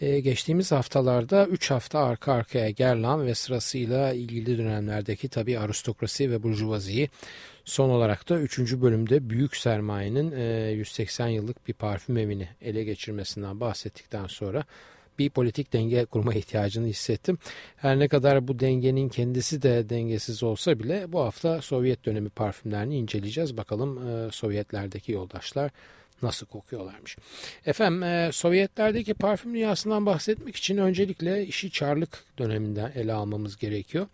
Ee, geçtiğimiz haftalarda 3 hafta arka arkaya Gerlan ve sırasıyla ilgili dönemlerdeki tabi aristokrasi ve burjuvaziyi son olarak da 3. bölümde büyük sermayenin e, 180 yıllık bir parfüm evini ele geçirmesinden bahsettikten sonra bir politik denge kurma ihtiyacını hissettim. Her ne kadar bu dengenin kendisi de dengesiz olsa bile bu hafta Sovyet dönemi parfümlerini inceleyeceğiz. Bakalım e, Sovyetlerdeki yoldaşlar nasıl kokuyorlarmış. Efendim e, Sovyetlerdeki parfüm dünyasından bahsetmek için öncelikle işi Çarlık döneminden ele almamız gerekiyor.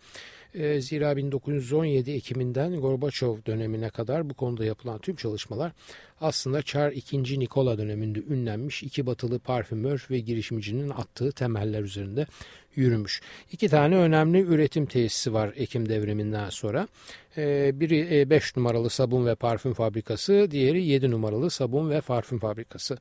E, zira 1917 Ekim'inden Gorbaçov dönemine kadar bu konuda yapılan tüm çalışmalar aslında Çar II. Nikola döneminde ünlenmiş iki batılı parfümör ve girişimcinin attığı temeller üzerinde yürümüş. İki tane önemli üretim tesisi var Ekim devriminden sonra. Ee, biri 5 e, numaralı sabun ve parfüm fabrikası, diğeri 7 numaralı sabun ve parfüm fabrikası.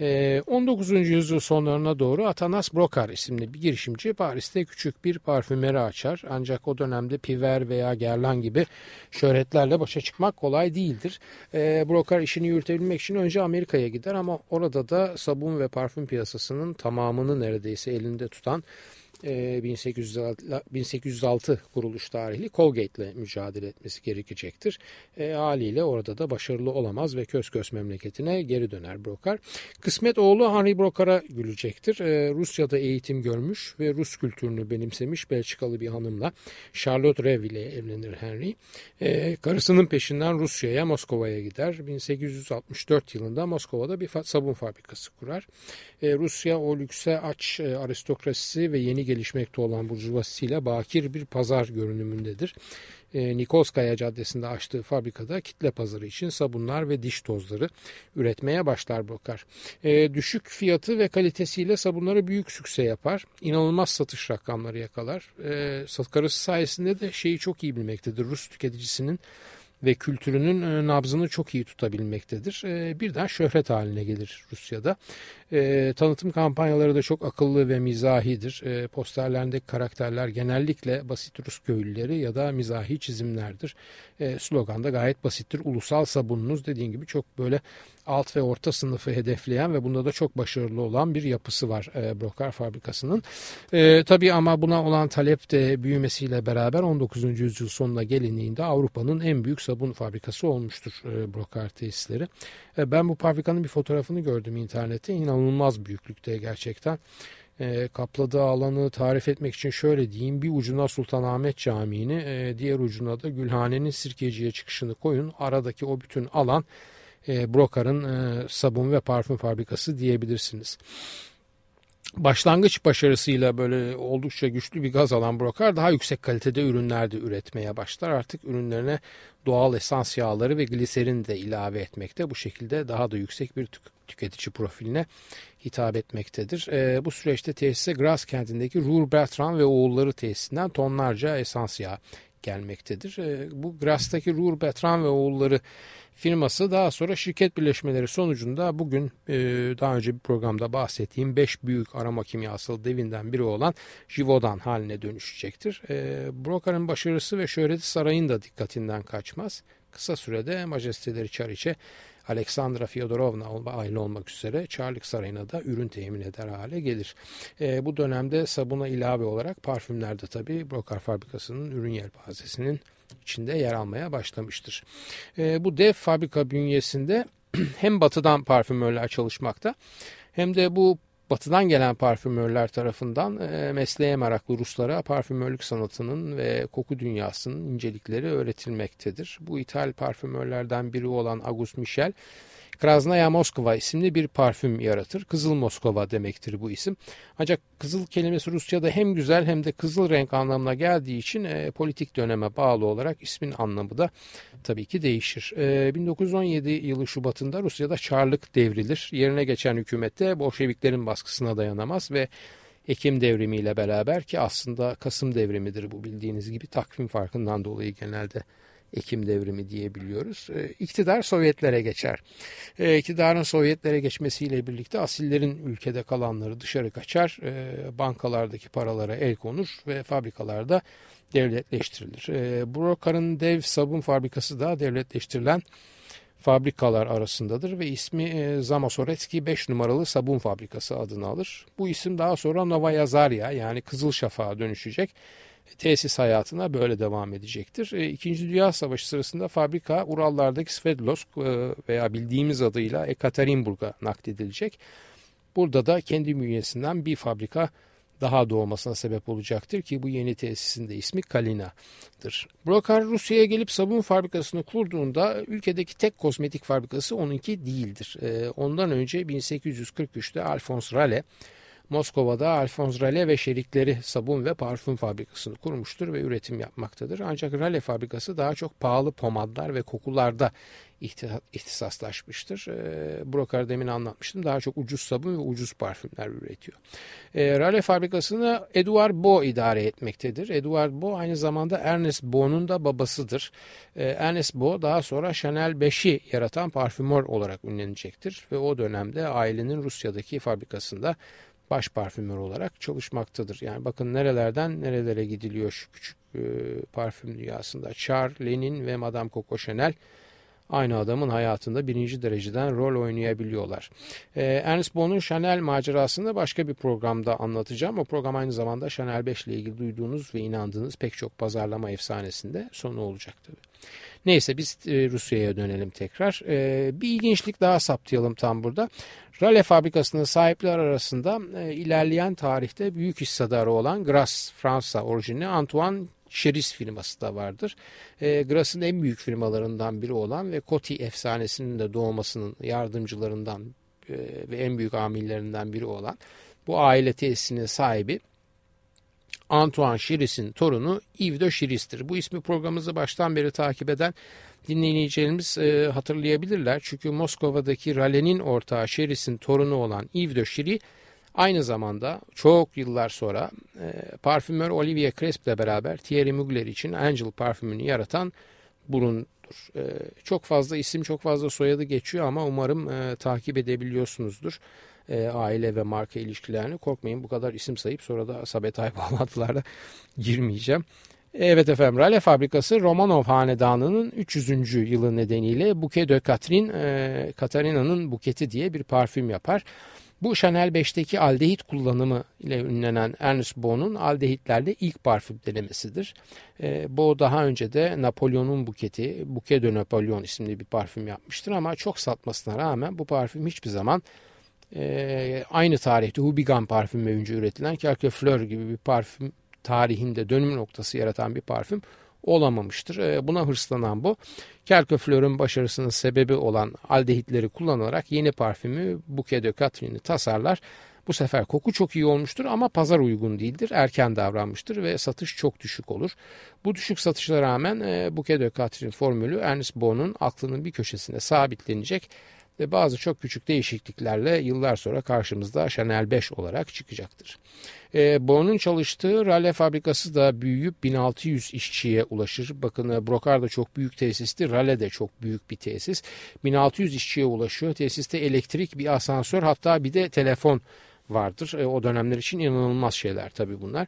19. Ee, yüzyıl sonlarına doğru Atanas Brokar isimli bir girişimci Paris'te küçük bir parfümeri açar. Ancak o dönemde Piver veya Guerlain gibi şöhretlerle başa çıkmak kolay değildir. Ee, Brokar işini yürütebilmek için önce Amerika'ya gider ama orada da sabun ve parfüm piyasasının tamamını neredeyse elinde tutan 1806, 1806 kuruluş tarihli Colgate ile mücadele etmesi gerekecektir. E, haliyle orada da başarılı olamaz ve köz köz memleketine geri döner Brokar. Kısmet oğlu Henry Brokar'a gülecektir. E, Rusya'da eğitim görmüş ve Rus kültürünü benimsemiş Belçikalı bir hanımla Charlotte Rev ile evlenir Henry. E, karısının peşinden Rusya'ya Moskova'ya gider. 1864 yılında Moskova'da bir sabun fabrikası kurar. E, Rusya o lükse aç e, aristokrasisi ve yeni gelişmekte olan burjuvazisiyle bakir bir pazar görünümündedir. E, Nikolskaya Caddesi'nde açtığı fabrikada kitle pazarı için sabunlar ve diş tozları üretmeye başlar Brokar. E, düşük fiyatı ve kalitesiyle sabunları büyük sükse yapar. İnanılmaz satış rakamları yakalar. E, karısı sayesinde de şeyi çok iyi bilmektedir. Rus tüketicisinin ve kültürünün e, nabzını çok iyi tutabilmektedir. E, birden şöhret haline gelir Rusya'da. E, tanıtım kampanyaları da çok akıllı ve mizahidir. E, posterlerindeki karakterler genellikle basit Rus köylüleri ya da mizahi çizimlerdir. E, slogan da gayet basittir. Ulusal sabununuz dediğin gibi çok böyle alt ve orta sınıfı hedefleyen ve bunda da çok başarılı olan bir yapısı var e, Brokar fabrikasının. E, tabii ama buna olan talep de büyümesiyle beraber 19. yüzyıl sonuna gelindiğinde Avrupa'nın en büyük sabun fabrikası olmuştur e, Brokar tesisleri. E, ben bu fabrikanın bir fotoğrafını gördüm internette. İnanılmaz büyüklükte gerçekten. E, kapladığı alanı tarif etmek için şöyle diyeyim. Bir ucuna Sultanahmet Camii'ni, e, diğer ucuna da Gülhane'nin Sirkeci'ye çıkışını koyun. Aradaki o bütün alan e, Brokar'ın e, sabun ve parfüm fabrikası diyebilirsiniz. Başlangıç başarısıyla böyle oldukça güçlü bir gaz alan Brokar daha yüksek kalitede ürünler de üretmeye başlar. Artık ürünlerine doğal esans yağları ve gliserin de ilave etmekte. Bu şekilde daha da yüksek bir tüketici profiline hitap etmektedir. E, bu süreçte tesise Gras kentindeki Ruhr Bertrand ve oğulları tesisinden tonlarca esans yağı gelmektedir. E, bu Gras'taki Ruhr Bertrand ve oğulları firması daha sonra şirket birleşmeleri sonucunda bugün e, daha önce bir programda bahsettiğim 5 büyük arama kimyasal devinden biri olan Jivodan haline dönüşecektir. E, Brokar'ın başarısı ve şöhreti sarayın da dikkatinden kaçmaz. Kısa sürede majesteleri Çariç'e Aleksandra Fyodorovna aile olmak üzere Çarlık Sarayı'na da ürün temin eder hale gelir. E, bu dönemde sabuna ilave olarak parfümlerde tabi Brokar fabrikasının ürün yelpazesinin içinde yer almaya başlamıştır. E, bu dev fabrika bünyesinde hem batıdan parfümörler çalışmakta hem de bu batıdan gelen parfümörler tarafından e, mesleğe meraklı Ruslara parfümörlük sanatının ve koku dünyasının incelikleri öğretilmektedir. Bu ithal parfümörlerden biri olan August Michel Krasnaya Moskova isimli bir parfüm yaratır. Kızıl Moskova demektir bu isim. Ancak kızıl kelimesi Rusya'da hem güzel hem de kızıl renk anlamına geldiği için e, politik döneme bağlı olarak ismin anlamı da tabii ki değişir. E, 1917 yılı Şubat'ında Rusya'da Çarlık devrilir. Yerine geçen hükümette Bolşeviklerin baskısına dayanamaz ve Ekim devrimiyle beraber ki aslında Kasım devrimidir bu bildiğiniz gibi takvim farkından dolayı genelde Ekim devrimi diyebiliyoruz. E, iktidar Sovyetlere geçer. E, iktidarın Sovyetlere geçmesiyle birlikte asillerin ülkede kalanları dışarı kaçar. E, bankalardaki paralara el konur ve fabrikalarda devletleştirilir. E, Brokar'ın dev sabun fabrikası da devletleştirilen fabrikalar arasındadır ve ismi e, Zamosoretski 5 numaralı sabun fabrikası adını alır. Bu isim daha sonra Novaya Zarya yani Kızıl Şafak'a dönüşecek. Tesis hayatına böyle devam edecektir. E, İkinci Dünya Savaşı sırasında fabrika Urallardaki Sverdlovsk e, veya bildiğimiz adıyla Ekaterinburg'a nakledilecek. Burada da kendi bünyesinden bir fabrika daha doğmasına sebep olacaktır ki bu yeni tesisin de ismi Kalina'dır. Brokar Rusya'ya gelip sabun fabrikasını kurduğunda ülkedeki tek kozmetik fabrikası onunki değildir. Ee, ondan önce 1843'te Alphonse Rale Moskova'da Alphonse Rale ve şerikleri sabun ve parfüm fabrikasını kurmuştur ve üretim yapmaktadır. Ancak Rale fabrikası daha çok pahalı pomadlar ve kokularda ihtisaslaşmıştır. E, Brokar demin anlatmıştım. Daha çok ucuz sabun ve ucuz parfümler üretiyor. E, Rale fabrikasını Edouard Bo idare etmektedir. Edouard Bo aynı zamanda Ernest Bo'nun da babasıdır. E, Ernest Bo daha sonra Chanel 5'i yaratan parfümör olarak ünlenecektir ve o dönemde ailenin Rusya'daki fabrikasında baş parfümör olarak çalışmaktadır. Yani bakın nerelerden nerelere gidiliyor şu küçük e, parfüm dünyasında. Char, Lenin ve Madame Coco Chanel aynı adamın hayatında birinci dereceden rol oynayabiliyorlar. E, Ernest Bohn'un Chanel macerasını başka bir programda anlatacağım. O program aynı zamanda Chanel 5 ile ilgili duyduğunuz ve inandığınız pek çok pazarlama efsanesinde sonu olacak tabii. Neyse biz e, Rusya'ya dönelim tekrar. E, bir ilginçlik daha saptayalım tam burada. Rale fabrikasının sahipler arasında e, ilerleyen tarihte büyük hissedarı olan Gras Fransa orijinli Antoine Cheris firması da vardır. Gras'ın en büyük firmalarından biri olan ve Coty efsanesinin de doğmasının yardımcılarından ve en büyük amillerinden biri olan bu aile tesisinin sahibi Antoine Chiris'in torunu Yves de Chiris'tir. Bu ismi programımızı baştan beri takip eden dinleyicilerimiz e, hatırlayabilirler. Çünkü Moskova'daki Rale'nin ortağı Chiris'in torunu olan Yves de Chiris aynı zamanda çok yıllar sonra e, parfümör Olivier Cresp ile beraber Thierry Mugler için Angel parfümünü yaratan burundur. E, çok fazla isim çok fazla soyadı geçiyor ama umarım e, takip edebiliyorsunuzdur e, aile ve marka ilişkilerini. Korkmayın bu kadar isim sayıp sonra da sabetay bağlantılarla girmeyeceğim. Evet efendim Rale fabrikası Romanov hanedanının 300. yılı nedeniyle Bouquet de Catherine, e, Katarina'nın buketi diye bir parfüm yapar. Bu Chanel 5'teki aldehit kullanımı ile ünlenen Ernest Beau'nun aldehitlerde ilk parfüm denemesidir. E, Beau daha önce de Napolyon'un buketi, Bouquet de Napoleon isimli bir parfüm yapmıştır ama çok satmasına rağmen bu parfüm hiçbir zaman e, aynı tarihte Hubigan parfümü önce üretilen Quelque Fleur gibi bir parfüm tarihinde dönüm noktası yaratan bir parfüm olamamıştır. E, buna hırslanan bu. Quelque Fleur'ün başarısının sebebi olan aldehitleri kullanarak yeni parfümü Bouquet de Catherine'i tasarlar. Bu sefer koku çok iyi olmuştur ama pazar uygun değildir. Erken davranmıştır ve satış çok düşük olur. Bu düşük satışlara rağmen e, Bouquet de Catherine formülü Ernest Beau'nun aklının bir köşesine sabitlenecek ve bazı çok küçük değişikliklerle yıllar sonra karşımızda Chanel 5 olarak çıkacaktır. E, Boğ'un çalıştığı Rale fabrikası da büyüyüp 1600 işçiye ulaşır. Bakın e, Brokar da çok büyük tesisti, Rale de çok büyük bir tesis. 1600 işçiye ulaşıyor. Tesiste elektrik, bir asansör hatta bir de telefon vardır. E, o dönemler için inanılmaz şeyler tabii bunlar.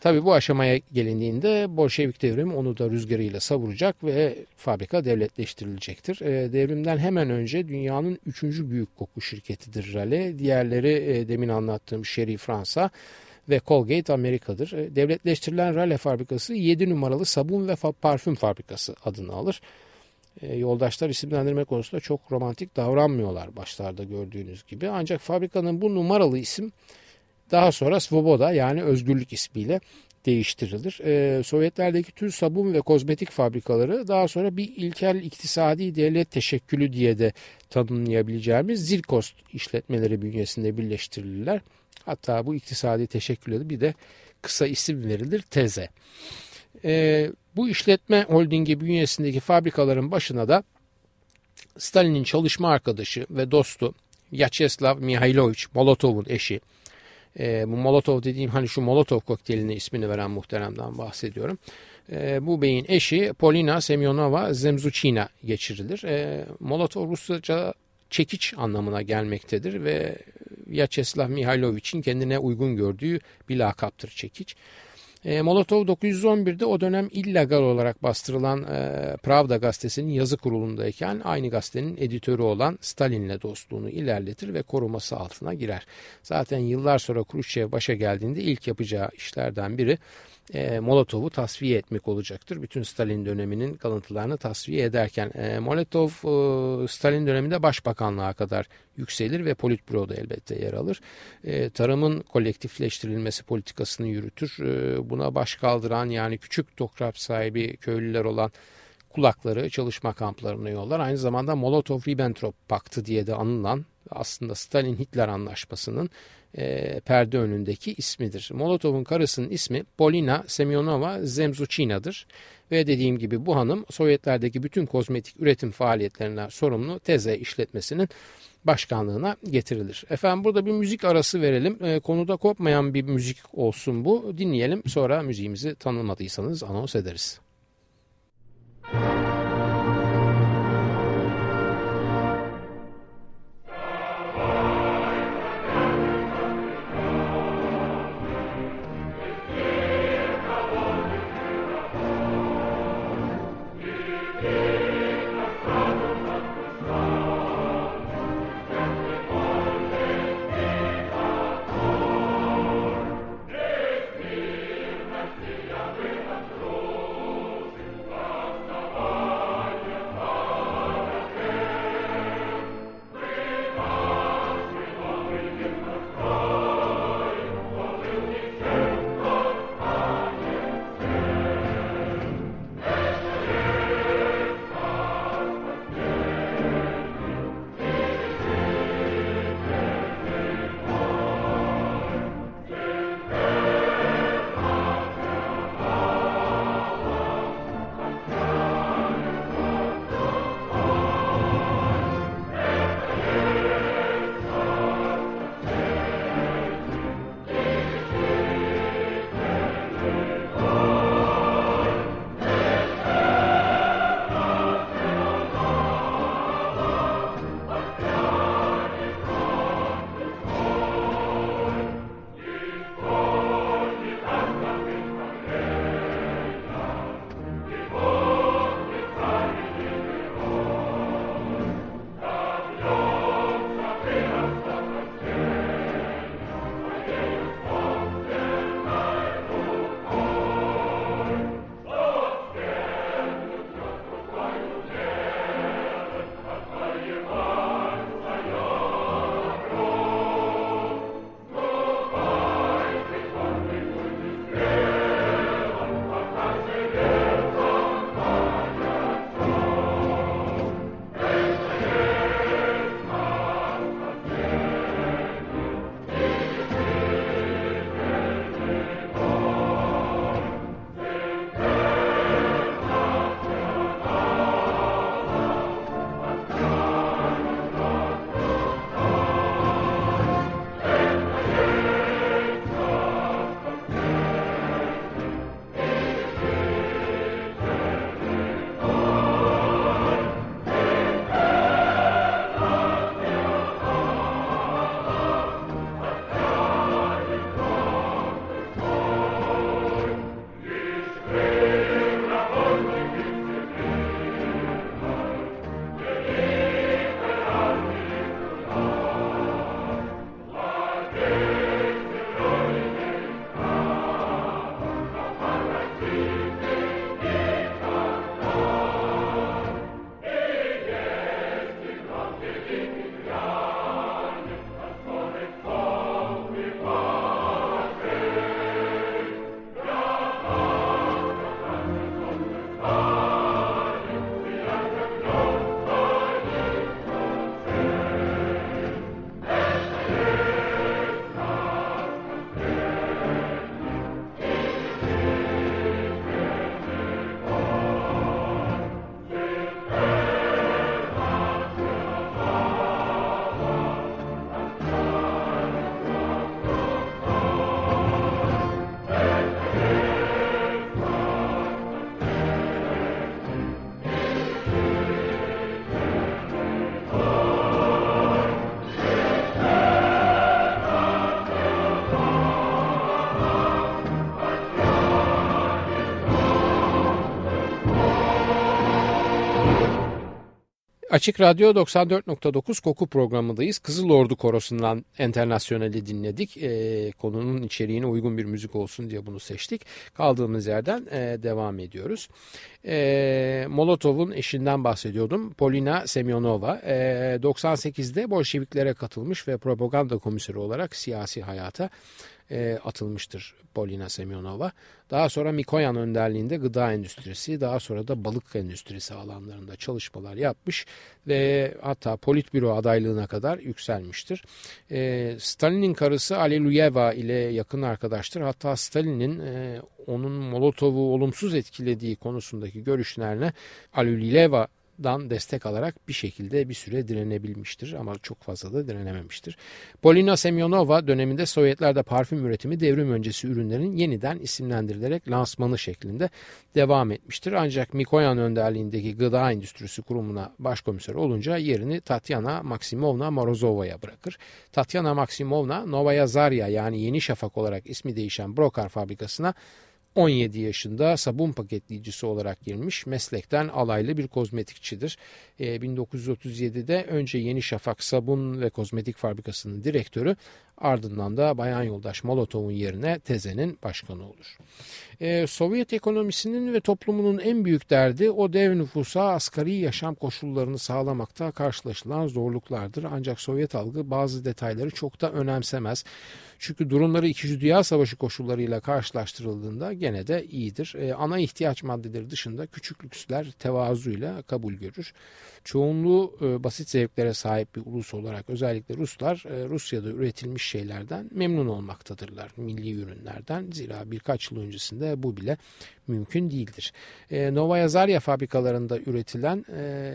Tabi bu aşamaya gelindiğinde Bolşevik devrimi onu da rüzgarıyla savuracak ve fabrika devletleştirilecektir. E, devrimden hemen önce dünyanın üçüncü büyük koku şirketidir Rale. Diğerleri e, demin anlattığım Sherry Fransa ve Colgate Amerika'dır. E, devletleştirilen Rale fabrikası 7 numaralı sabun ve parfüm fabrikası adını alır. E, yoldaşlar isimlendirme konusunda çok romantik davranmıyorlar başlarda gördüğünüz gibi. Ancak fabrikanın bu numaralı isim daha sonra Svoboda yani özgürlük ismiyle değiştirilir. Ee, Sovyetlerdeki tüm sabun ve kozmetik fabrikaları daha sonra bir ilkel iktisadi devlet teşekkülü diye de tanımlayabileceğimiz Zilkost işletmeleri bünyesinde birleştirilirler. Hatta bu iktisadi teşekküle bir de kısa isim verilir teze. Ee, bu işletme holdingi bünyesindeki fabrikaların başına da Stalin'in çalışma arkadaşı ve dostu Vyacheslav Mihailovich Molotov'un eşi E, bu Molotov dediğim hani şu Molotov kokteyline ismini veren muhteremden bahsediyorum. E, bu beyin eşi Polina Semyonova Zemzuchina geçirilir. E, Molotov Rusça çekiç anlamına gelmektedir ve Vyacheslav Mihailovich'in kendine uygun gördüğü bir lakaptır çekiç. E, Molotov 911'de o dönem illegal olarak bastırılan e, Pravda gazetesinin yazı kurulundayken aynı gazetenin editörü olan Stalin'le dostluğunu ilerletir ve koruması altına girer. Zaten yıllar sonra Khrushchev başa geldiğinde ilk yapacağı işlerden biri e, Molotov'u tasfiye etmek olacaktır. Bütün Stalin döneminin kalıntılarını tasfiye ederken e, Molotov e, Stalin döneminde başbakanlığa kadar yükselir ve politbüroda elbette yer alır. E, tarımın kolektifleştirilmesi politikasını yürütür. E, buna baş kaldıran yani küçük toprak sahibi köylüler olan kulakları çalışma kamplarına yollar. Aynı zamanda Molotov-Ribbentrop Paktı diye de anılan aslında Stalin-Hitler anlaşmasının e, perde önündeki ismidir. Molotov'un karısının ismi Polina Semyonova Zemzuchina'dır. Ve dediğim gibi bu hanım Sovyetlerdeki bütün kozmetik üretim faaliyetlerinden sorumlu Teze işletmesinin başkanlığına getirilir. Efendim burada bir müzik arası verelim. E, konuda kopmayan bir müzik olsun bu. Dinleyelim sonra müziğimizi tanımadıysanız anons ederiz. Açık Radyo 94.9 Koku programındayız. Kızıl Ordu Korosu'ndan Enternasyonel'i dinledik. E, konunun içeriğine uygun bir müzik olsun diye bunu seçtik. Kaldığımız yerden e, devam ediyoruz. E, Molotov'un eşinden bahsediyordum. Polina Semyonova. E, 98'de Bolşeviklere katılmış ve propaganda komiseri olarak siyasi hayata e, atılmıştır Polina Semyonova. Daha sonra Mikoyan önderliğinde gıda endüstrisi, daha sonra da balık endüstrisi alanlarında çalışmalar yapmış ve hatta politbüro adaylığına kadar yükselmiştir. E, Stalin'in karısı Aleluyeva ile yakın arkadaştır. Hatta Stalin'in e, onun Molotov'u olumsuz etkilediği konusundaki görüşlerine Aleluyeva dan destek alarak bir şekilde bir süre direnebilmiştir ama çok fazla da direnememiştir. Polina Semyonova döneminde Sovyetlerde parfüm üretimi devrim öncesi ürünlerin yeniden isimlendirilerek lansmanı şeklinde devam etmiştir. Ancak Mikoyan önderliğindeki gıda endüstrisi kurumuna başkomiser olunca yerini Tatyana Maksimovna Morozova'ya bırakır. Tatyana Maksimovna Novaya Zarya yani Yeni Şafak olarak ismi değişen Brokar fabrikasına 17 yaşında sabun paketleyicisi olarak girmiş. Meslekten alaylı bir kozmetikçidir. E, 1937'de önce Yeni Şafak Sabun ve Kozmetik Fabrikası'nın direktörü ardından da Bayan Yoldaş Molotov'un yerine Teze'nin başkanı olur. Ee, Sovyet ekonomisinin ve toplumunun en büyük derdi o dev nüfusa asgari yaşam koşullarını sağlamakta karşılaşılan zorluklardır. Ancak Sovyet algı bazı detayları çok da önemsemez. Çünkü durumları 2. Dünya Savaşı koşullarıyla karşılaştırıldığında gene de iyidir. Ee, ana ihtiyaç maddeleri dışında küçük lüksler tevazuyla kabul görür. Çoğunluğu e, basit zevklere sahip bir ulus olarak özellikle Ruslar e, Rusya'da üretilmiş şeylerden memnun olmaktadırlar. Milli ürünlerden zira birkaç yıl öncesinde bu bile mümkün değildir. E, Novaya Zarya fabrikalarında üretilen e,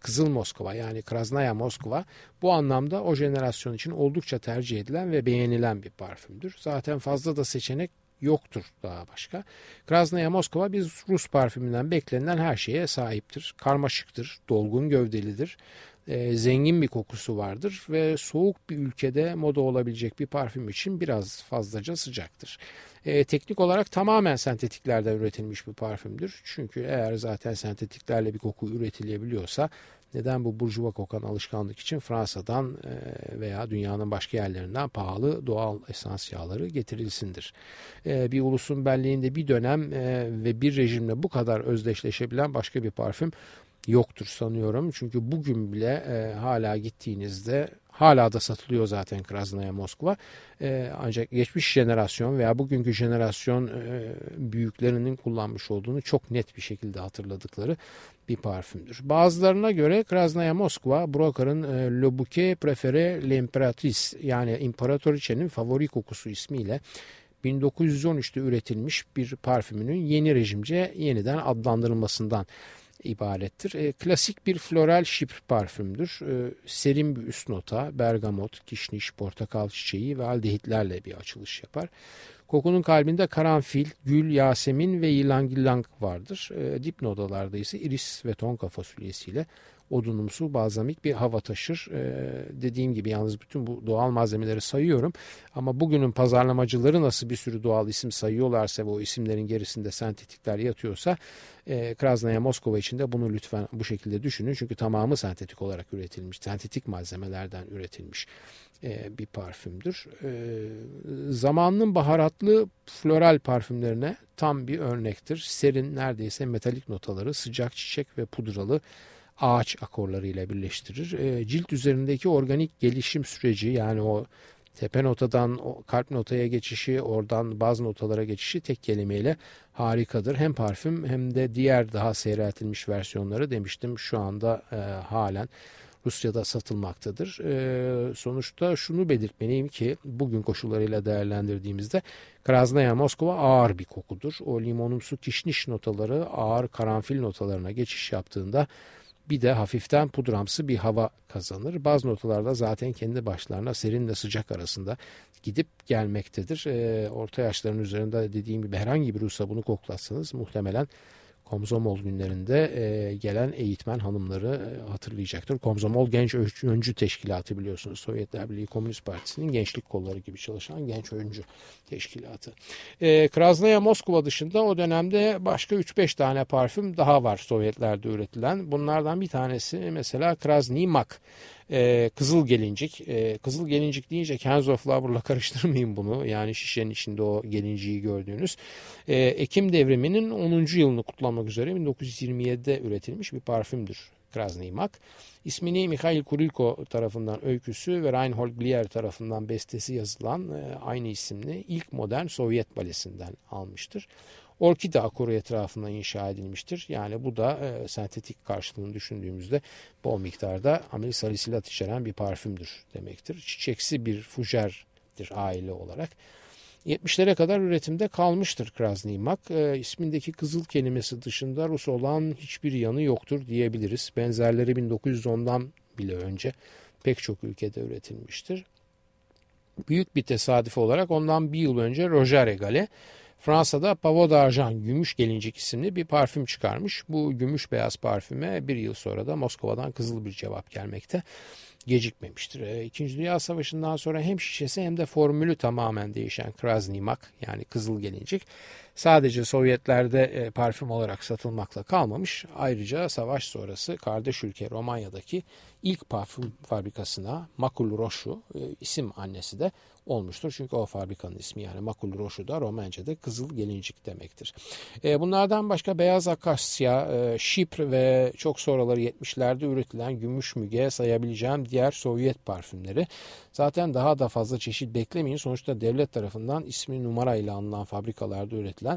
Kızıl Moskova yani Krasnaya Moskova bu anlamda o jenerasyon için oldukça tercih edilen ve beğenilen bir parfümdür. Zaten fazla da seçenek yoktur daha başka. Krasnaya Moskova bir Rus parfümünden beklenilen her şeye sahiptir. Karmaşıktır, dolgun gövdelidir, e, zengin bir kokusu vardır ve soğuk bir ülkede moda olabilecek bir parfüm için biraz fazlaca sıcaktır. E, teknik olarak tamamen sentetiklerden üretilmiş bir parfümdür. Çünkü eğer zaten sentetiklerle bir koku üretilebiliyorsa neden bu burjuva kokan alışkanlık için Fransa'dan e, veya dünyanın başka yerlerinden pahalı doğal esans yağları getirilsindir. E, bir ulusun belleğinde bir dönem ve bir rejimle bu kadar özdeşleşebilen başka bir parfüm yoktur sanıyorum. Çünkü bugün bile hala gittiğinizde Hala da satılıyor zaten Krasnaya Moskva. E, ancak geçmiş jenerasyon veya bugünkü jenerasyon e, büyüklerinin kullanmış olduğunu çok net bir şekilde hatırladıkları bir parfümdür. Bazılarına göre Krasnaya Moskva Broker'ın e, Le Bouquet Préféré l'Impératrice yani İmparatoriçe'nin favori kokusu ismiyle 1913'te üretilmiş bir parfümünün yeni rejimce yeniden adlandırılmasından ibarettir. E, klasik bir floral şipr parfümdür. E, serin bir üst nota, bergamot, kişniş, portakal çiçeği ve aldehitlerle bir açılış yapar. Kokunun kalbinde karanfil, gül, yasemin ve yılang yılang vardır. E, dip nodalarda ise iris ve tonka fasulyesiyle odunumsu balzamik bir hava taşır. Ee, dediğim gibi yalnız bütün bu doğal malzemeleri sayıyorum. Ama bugünün pazarlamacıları nasıl bir sürü doğal isim sayıyorlarsa ve o isimlerin gerisinde sentetikler yatıyorsa e, Krasnaya Moskova için de bunu lütfen bu şekilde düşünün. Çünkü tamamı sentetik olarak üretilmiş, sentetik malzemelerden üretilmiş e, bir parfümdür. E, zamanının baharatlı floral parfümlerine tam bir örnektir. Serin neredeyse metalik notaları, sıcak çiçek ve pudralı ağaç akorlarıyla birleştirir. E, cilt üzerindeki organik gelişim süreci yani o tepe notadan o kalp notaya geçişi, oradan bazı notalara geçişi tek kelimeyle harikadır. Hem parfüm hem de diğer daha seyreltilmiş versiyonları demiştim şu anda e, halen Rusya'da satılmaktadır. E, sonuçta şunu belirtmeliyim ki bugün koşullarıyla değerlendirdiğimizde Krasnaya Moskova ağır bir kokudur. O limonumsu kişniş notaları ağır karanfil notalarına geçiş yaptığında bir de hafiften pudramsı bir hava kazanır. Bazı notalarda zaten kendi başlarına serinle sıcak arasında gidip gelmektedir. E, orta yaşların üzerinde dediğim gibi herhangi bir Rus'a bunu koklatsanız muhtemelen Komzomol günlerinde e, gelen eğitmen hanımları e, hatırlayacaktır. Komzomol Genç Öncü Teşkilatı biliyorsunuz. Sovyetler Birliği Komünist Partisi'nin gençlik kolları gibi çalışan genç öncü teşkilatı. E, Krasnaya Moskova dışında o dönemde başka 3-5 tane parfüm daha var Sovyetlerde üretilen. Bunlardan bir tanesi mesela Krasny Mak e, kızıl gelincik. E, kızıl gelincik deyince Cans of Flower'la karıştırmayın bunu. Yani şişenin içinde o gelinciği gördüğünüz. E, Ekim devriminin 10. yılını kutlamak üzere 1927'de üretilmiş bir parfümdür. Krasny Mak. İsmini Mikhail Kurilko tarafından öyküsü ve Reinhold Glier tarafından bestesi yazılan e, aynı isimli ilk modern Sovyet balesinden almıştır orkide akoru etrafında inşa edilmiştir. Yani bu da e, sentetik karşılığını düşündüğümüzde bol miktarda amil salisilat içeren bir parfümdür demektir. Çiçeksi bir fujerdir aile olarak. 70'lere kadar üretimde kalmıştır Krasny Mak. E, ismindeki kızıl kelimesi dışında Rus olan hiçbir yanı yoktur diyebiliriz. Benzerleri 1910'dan bile önce pek çok ülkede üretilmiştir. Büyük bir tesadüf olarak ondan bir yıl önce Roger Egale Fransa'da Pavot d'Argent Gümüş Gelincik isimli bir parfüm çıkarmış. Bu gümüş beyaz parfüme bir yıl sonra da Moskova'dan kızıl bir cevap gelmekte gecikmemiştir. E, İkinci Dünya Savaşı'ndan sonra hem şişesi hem de formülü tamamen değişen Krasny Mak yani kızıl gelincik sadece Sovyetlerde e, parfüm olarak satılmakla kalmamış. Ayrıca savaş sonrası kardeş ülke Romanya'daki ilk parfüm fabrikasına Makul Roşu e, isim annesi de olmuştur. Çünkü o fabrikanın ismi yani Makul Roşu da Romenca'da kızıl gelincik demektir. E, bunlardan başka beyaz akasya, şipr ve çok sonraları 70'lerde üretilen gümüş müge sayabileceğim diğer Sovyet parfümleri. Zaten daha da fazla çeşit beklemeyin. Sonuçta devlet tarafından ismi numarayla anılan fabrikalarda üretilen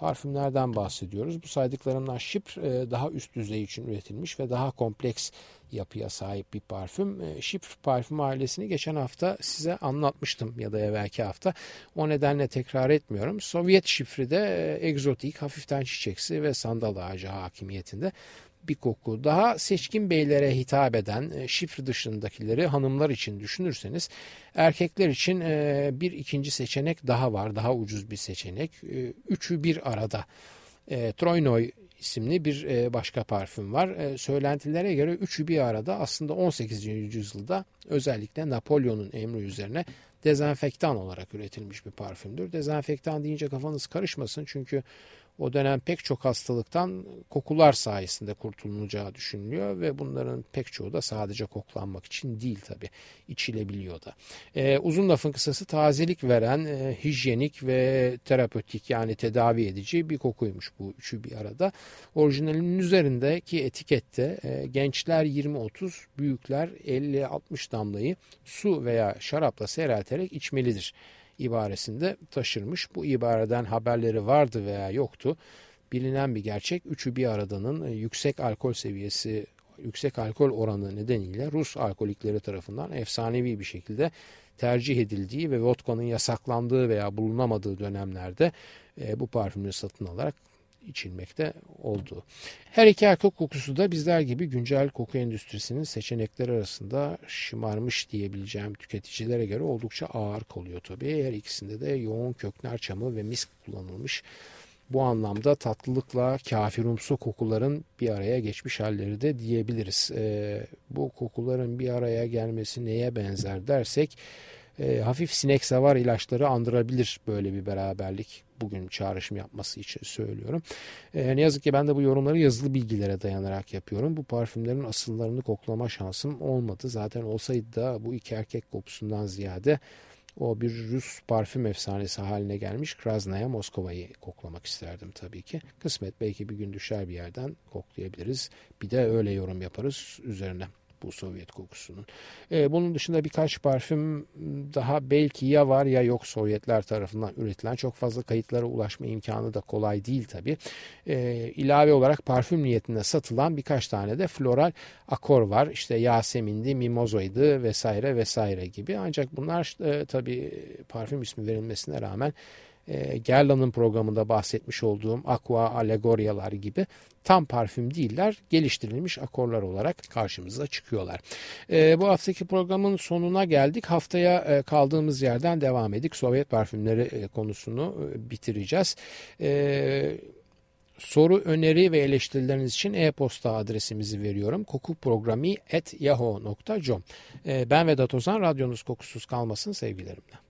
parfümlerden bahsediyoruz. Bu saydıklarımdan şipr e, daha üst düzey için üretilmiş ve daha kompleks yapıya sahip bir parfüm. E, şipr parfüm ailesini geçen hafta size anlatmıştım ya da evvelki hafta. O nedenle tekrar etmiyorum. Sovyet şifri de e, egzotik, hafiften çiçeksi ve sandal ağacı hakimiyetinde bir koku. Daha seçkin beylere hitap eden e, şifre dışındakileri hanımlar için düşünürseniz erkekler için e, bir ikinci seçenek daha var. Daha ucuz bir seçenek. E, üçü bir arada. Troynoy isimli bir başka parfüm var. Söylentilere göre üçü bir arada aslında 18. yüzyılda özellikle Napolyon'un emri üzerine dezenfektan olarak üretilmiş bir parfümdür. Dezenfektan deyince kafanız karışmasın çünkü o dönem pek çok hastalıktan kokular sayesinde kurtulunacağı düşünülüyor ve bunların pek çoğu da sadece koklanmak için değil tabi içilebiliyor da. Ee, uzun lafın kısası tazelik veren e, hijyenik ve terapötik yani tedavi edici bir kokuymuş bu üçü bir arada. Orijinalinin üzerindeki etikette e, gençler 20-30 büyükler 50-60 damlayı su veya şarapla seyrelterek içmelidir ibaresinde taşırmış. Bu ibareden haberleri vardı veya yoktu. Bilinen bir gerçek üçü bir aradanın e, yüksek alkol seviyesi yüksek alkol oranı nedeniyle Rus alkolikleri tarafından efsanevi bir şekilde tercih edildiği ve vodka'nın yasaklandığı veya bulunamadığı dönemlerde e, bu parfümü satın alarak içilmekte oldu. Her iki erkek kokusu da bizler gibi güncel koku endüstrisinin seçenekleri arasında şımarmış diyebileceğim tüketicilere göre oldukça ağır kalıyor tabii. Her ikisinde de yoğun kökner çamı ve misk kullanılmış. Bu anlamda tatlılıkla kafirumsu kokuların bir araya geçmiş halleri de diyebiliriz. E, bu kokuların bir araya gelmesi neye benzer dersek e, hafif sinek savar ilaçları andırabilir böyle bir beraberlik bugün çağrışım yapması için söylüyorum. E, ne yazık ki ben de bu yorumları yazılı bilgilere dayanarak yapıyorum. Bu parfümlerin asıllarını koklama şansım olmadı. Zaten olsaydı da bu iki erkek kokusundan ziyade o bir Rus parfüm efsanesi haline gelmiş Krasnaya Moskova'yı koklamak isterdim tabii ki. Kısmet belki bir gün düşer bir yerden koklayabiliriz. Bir de öyle yorum yaparız üzerine bu Sovyet kokusunun. E, bunun dışında birkaç parfüm daha belki ya var ya yok Sovyetler tarafından üretilen çok fazla kayıtlara ulaşma imkanı da kolay değil tabi. E, ilave olarak parfüm niyetinde satılan birkaç tane de floral akor var. İşte Yasemin'di, Mimozo'ydu vesaire vesaire gibi. Ancak bunlar e, tabi parfüm ismi verilmesine rağmen e, Gerla'nın programında bahsetmiş olduğum aqua alegoryalar gibi tam parfüm değiller. Geliştirilmiş akorlar olarak karşımıza çıkıyorlar. E, bu haftaki programın sonuna geldik. Haftaya e, kaldığımız yerden devam edik. Sovyet parfümleri e, konusunu e, bitireceğiz. E, Soru, öneri ve eleştirileriniz için e-posta adresimizi veriyorum. kokuprogrami.yahoo.com e, Ben Vedat Ozan, radyonuz kokusuz kalmasın sevgilerimle.